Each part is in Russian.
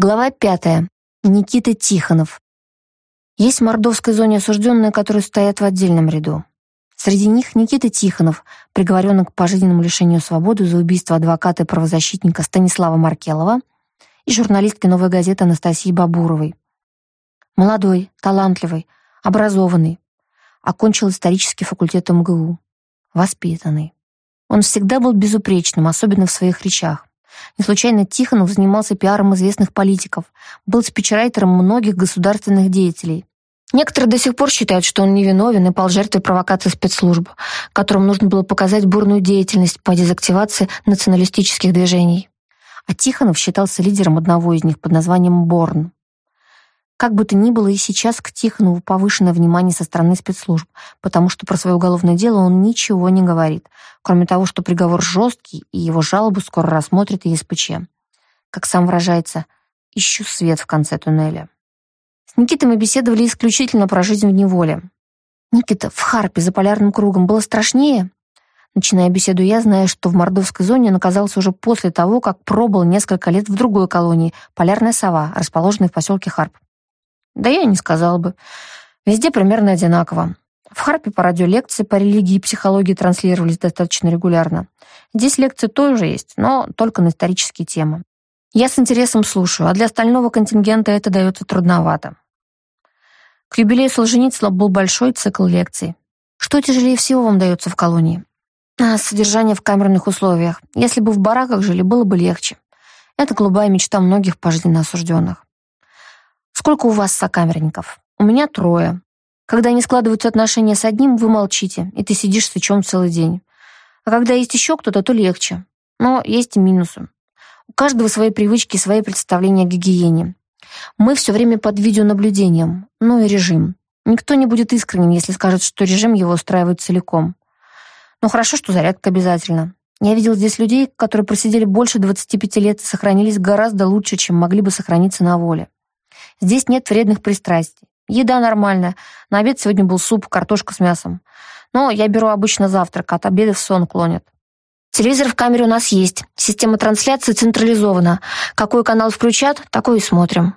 Глава пятая. Никита Тихонов. Есть в мордовской зоне осужденные, которые стоят в отдельном ряду. Среди них Никита Тихонов, приговоренный к пожизненному лишению свободы за убийство адвоката и правозащитника Станислава Маркелова и журналистки «Новой газеты» Анастасии Бабуровой. Молодой, талантливый, образованный. Окончил исторический факультет МГУ. Воспитанный. Он всегда был безупречным, особенно в своих речах. Не случайно Тихонов занимался пиаром известных политиков, был спичрайтером многих государственных деятелей. Некоторые до сих пор считают, что он невиновен и пал жертвой провокации спецслужб, которым нужно было показать бурную деятельность по дезактивации националистических движений. А Тихонов считался лидером одного из них под названием «Борн». Как бы то ни было, и сейчас к Тихонову повышенное внимание со стороны спецслужб, потому что про свое уголовное дело он ничего не говорит, кроме того, что приговор жесткий, и его жалобу скоро рассмотрит ЕСПЧ. Как сам выражается, ищу свет в конце туннеля. С Никитой мы беседовали исключительно про жизнь в неволе. Никита, в Харпе за полярным кругом было страшнее? Начиная беседу, я знаю, что в мордовской зоне он оказался уже после того, как пробыл несколько лет в другой колонии, полярная сова, расположенной в поселке Харп. Да я не сказала бы. Везде примерно одинаково. В Харпе по радио лекции по религии и психологии транслировались достаточно регулярно. Здесь лекции тоже есть, но только на исторические темы. Я с интересом слушаю, а для остального контингента это дается трудновато. К юбилею Солженицына был большой цикл лекций. Что тяжелее всего вам дается в колонии? А, содержание в камерных условиях. Если бы в бараках жили, было бы легче. Это голубая мечта многих пожизненно осужденных. Сколько у вас сокамерников? У меня трое. Когда не складываются отношения с одним, вы молчите, и ты сидишь с сычом целый день. А когда есть еще кто-то, то легче. Но есть и минусы. У каждого свои привычки, свои представления о гигиене. Мы все время под видеонаблюдением, ну и режим. Никто не будет искренним, если скажет, что режим его устраивает целиком. Но хорошо, что зарядка обязательно. Я видел здесь людей, которые просидели больше 25 лет и сохранились гораздо лучше, чем могли бы сохраниться на воле. Здесь нет вредных пристрастий. Еда нормальная. На обед сегодня был суп, картошка с мясом. Но я беру обычно завтрак, от обеда в сон клонит. Телевизор в камере у нас есть. Система трансляции централизована. Какой канал включат, такой и смотрим.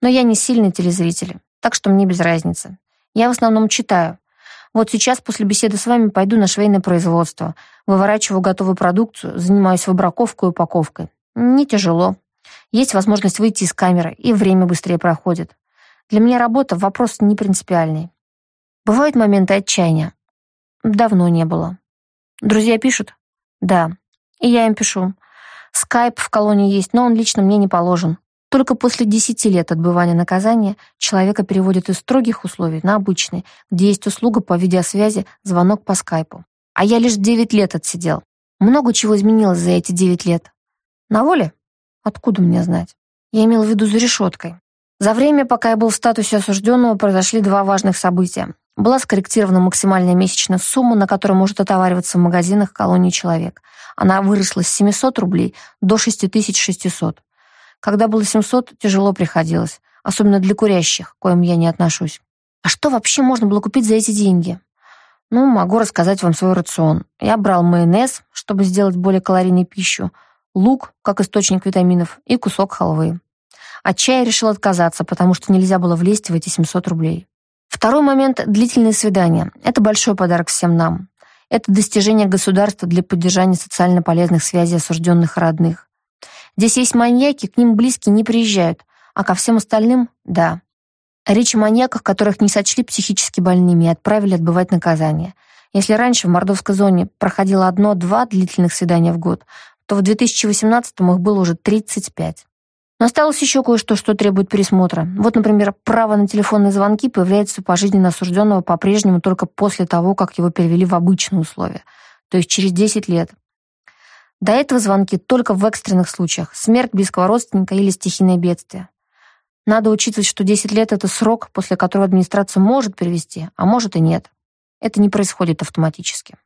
Но я не сильный телезритель, так что мне без разницы. Я в основном читаю. Вот сейчас после беседы с вами пойду на швейное производство, выворачиваю готовую продукцию, занимаюсь выбраковкой и упаковкой. Не тяжело. Есть возможность выйти из камеры, и время быстрее проходит. Для меня работа — вопрос не принципиальный. Бывают моменты отчаяния. Давно не было. Друзья пишут? Да. И я им пишу. Скайп в колонии есть, но он лично мне не положен. Только после 10 лет отбывания наказания человека переводят из строгих условий на обычные, где есть услуга по видеосвязи, звонок по скайпу. А я лишь 9 лет отсидел. Много чего изменилось за эти 9 лет. На воле? Откуда мне знать? Я имел в виду за решеткой. За время, пока я был в статусе осужденного, произошли два важных события. Была скорректирована максимальная месячная сумма, на которую может отовариваться в магазинах колонии человек. Она выросла с 700 рублей до 6600. Когда было 700, тяжело приходилось, особенно для курящих, к коим я не отношусь. А что вообще можно было купить за эти деньги? Ну, могу рассказать вам свой рацион. Я брал майонез, чтобы сделать более калорийную пищу, лук, как источник витаминов, и кусок халвы. От чая решил отказаться, потому что нельзя было влезть в эти 700 рублей. Второй момент – длительные свидания. Это большой подарок всем нам. Это достижение государства для поддержания социально полезных связей осужденных родных. Здесь есть маньяки, к ним близкие не приезжают, а ко всем остальным – да. Речь о маньяках, которых не сочли психически больными и отправили отбывать наказание. Если раньше в мордовской зоне проходило одно-два длительных свидания в год, то в 2018 их было уже 35. Но осталось еще кое-что, что требует пересмотра. Вот, например, право на телефонные звонки появляется у пожизненно осужденного по-прежнему только после того, как его перевели в обычные условия, то есть через 10 лет. До этого звонки только в экстренных случаях, смерть близкого родственника или стихийное бедствие. Надо учитывать, что 10 лет — это срок, после которого администрация может перевести, а может и нет. Это не происходит автоматически.